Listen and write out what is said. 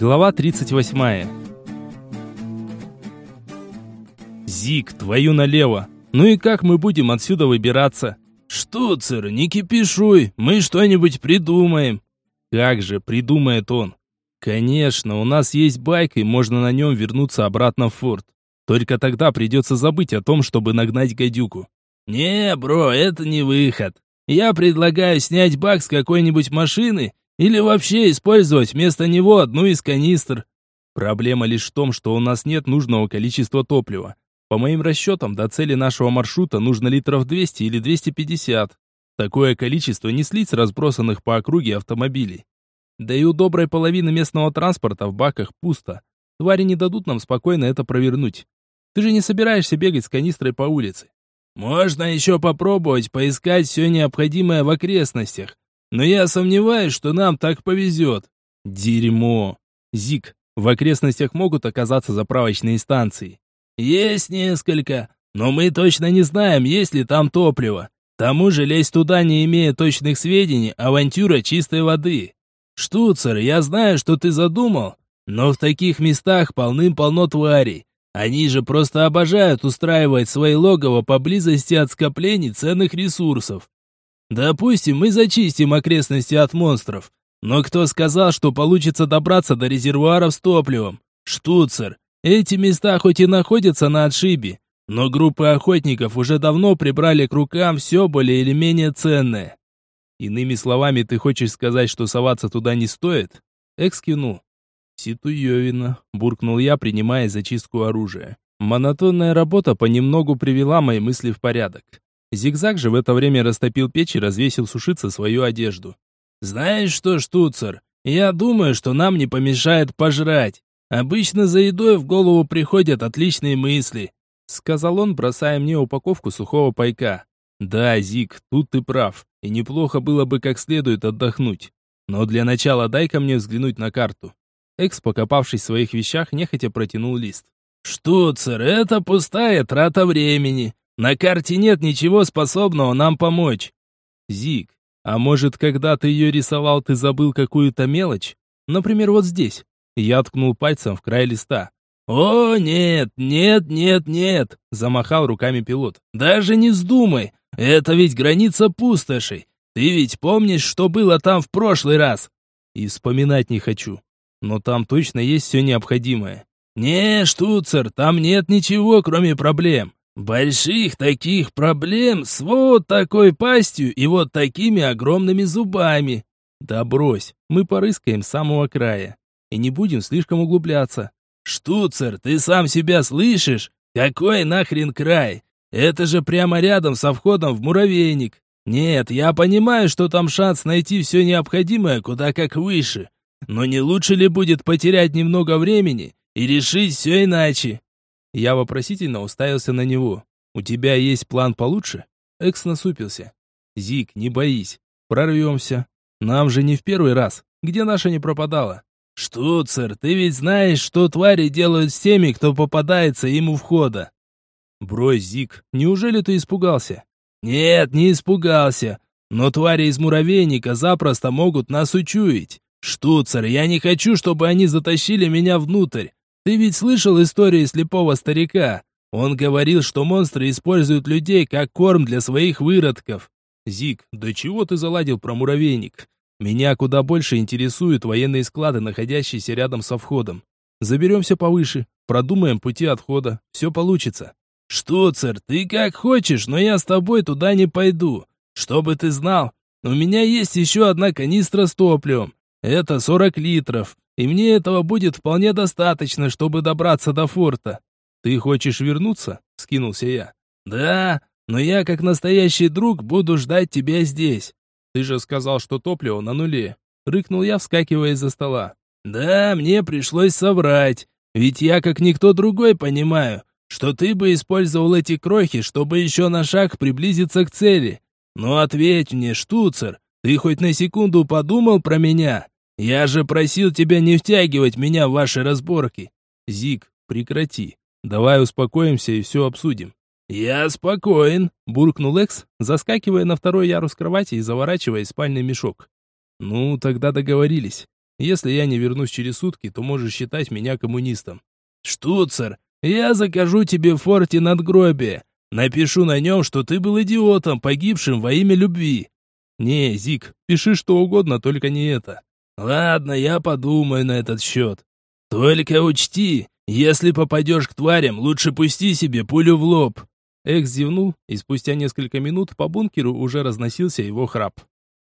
Глава 38. Зик, твою налево. Ну и как мы будем отсюда выбираться? Штуцер, не кипишуй, мы что-нибудь придумаем. Как же, придумает он. Конечно, у нас есть байк, и можно на нем вернуться обратно в форт. Только тогда придется забыть о том, чтобы нагнать гадюку. Не, бро, это не выход. Я предлагаю снять бак с какой-нибудь машины или вообще использовать вместо него одну из канистр. Проблема лишь в том, что у нас нет нужного количества топлива. По моим расчетам, до цели нашего маршрута нужно литров 200 или 250. Такое количество не слить с разбросанных по округе автомобилей. Да и у доброй половины местного транспорта в баках пусто. Твари не дадут нам спокойно это провернуть. Ты же не собираешься бегать с канистрой по улице. Можно еще попробовать поискать все необходимое в окрестностях. Но я сомневаюсь, что нам так повезет. Дерьмо. Зик, в окрестностях могут оказаться заправочные станции. Есть несколько, но мы точно не знаем, есть ли там топливо. К тому же лезть туда, не имея точных сведений, авантюра чистой воды. Штуцер, я знаю, что ты задумал, но в таких местах полным-полно тварей. Они же просто обожают устраивать свои логово поблизости от скоплений ценных ресурсов. Допустим, мы зачистим окрестности от монстров. Но кто сказал, что получится добраться до резервуаров с топливом? Штуцер. Эти места хоть и находятся на отшибе, но группы охотников уже давно прибрали к рукам все более или менее ценное. Иными словами, ты хочешь сказать, что соваться туда не стоит? Экс кивнул. Ситуевина, буркнул я, принимая зачистку оружия. Монотонная работа понемногу привела мои мысли в порядок. Зигзаг же в это время растопил печь и развесил сушиться свою одежду. «Знаешь что, штуцер, я думаю, что нам не помешает пожрать. Обычно за едой в голову приходят отличные мысли», сказал он, бросая мне упаковку сухого пайка. «Да, Зиг, тут ты прав, и неплохо было бы как следует отдохнуть. Но для начала дай-ка мне взглянуть на карту». Экс, покопавшись в своих вещах, нехотя протянул лист. «Штуцер, это пустая трата времени. На карте нет ничего способного нам помочь. Зик, а может, когда ты ее рисовал, ты забыл какую-то мелочь? Например, вот здесь. Я ткнул пальцем в край листа. «О, нет, нет, нет, нет!» – замахал руками пилот. «Даже не вздумай! Это ведь граница пустоши! Ты ведь помнишь, что было там в прошлый раз?» «И вспоминать не хочу. Но там точно есть все необходимое». «Не, штуцер, там нет ничего, кроме проблем. Больших таких проблем с вот такой пастью и вот такими огромными зубами. Да брось, мы порыскаем с самого края. И не будем слишком углубляться. Штуцер, ты сам себя слышишь? Какой нахрен край? Это же прямо рядом со входом в муравейник. Нет, я понимаю, что там шанс найти все необходимое куда как выше. Но не лучше ли будет потерять немного времени и решить все иначе? Я вопросительно уставился на него. «У тебя есть план получше?» Экс насупился. «Зик, не боись. Прорвемся. Нам же не в первый раз. Где наша не пропадала?» «Штуцер, ты ведь знаешь, что твари делают с теми, кто попадается им у входа?» «Брось, Зик, неужели ты испугался?» «Нет, не испугался. Но твари из муравейника запросто могут нас учуять. Штуцер, я не хочу, чтобы они затащили меня внутрь. Ты ведь слышал истории слепого старика? Он говорил, что монстры используют людей как корм для своих выродков. Зик, да чего ты заладил про муравейник? Меня куда больше интересуют военные склады, находящиеся рядом со входом. Заберемся повыше, продумаем пути отхода. Все получится. Штуцер, ты как хочешь, но я с тобой туда не пойду. Чтобы ты знал, у меня есть еще одна канистра с топливом. Это 40 литров и мне этого будет вполне достаточно, чтобы добраться до форта. Ты хочешь вернуться? скинулся я. Да, но я как настоящий друг буду ждать тебя здесь. Ты же сказал, что топливо на нуле, рыкнул я, вскакивая из-за стола. Да, мне пришлось соврать, ведь я как никто другой понимаю, что ты бы использовал эти крохи, чтобы еще на шаг приблизиться к цели. Но ответь мне, штуцер, ты хоть на секунду подумал про меня? Я же просил тебя не втягивать меня в ваши разборки. Зик, прекрати. Давай успокоимся и все обсудим. Я спокоен, буркнул Экс, заскакивая на второй ярус кровати и заворачивая спальный мешок. Ну, тогда договорились. Если я не вернусь через сутки, то можешь считать меня коммунистом. Штуцер, я закажу тебе форте надгробие. Напишу на нем, что ты был идиотом, погибшим во имя любви. Не, Зик, пиши что угодно, только не это. Ладно, я подумаю на этот счет. Только учти, если попадешь к тварям, лучше пусти себе пулю в лоб. Экс зевнул, и спустя несколько минут по бункеру уже разносился его храп.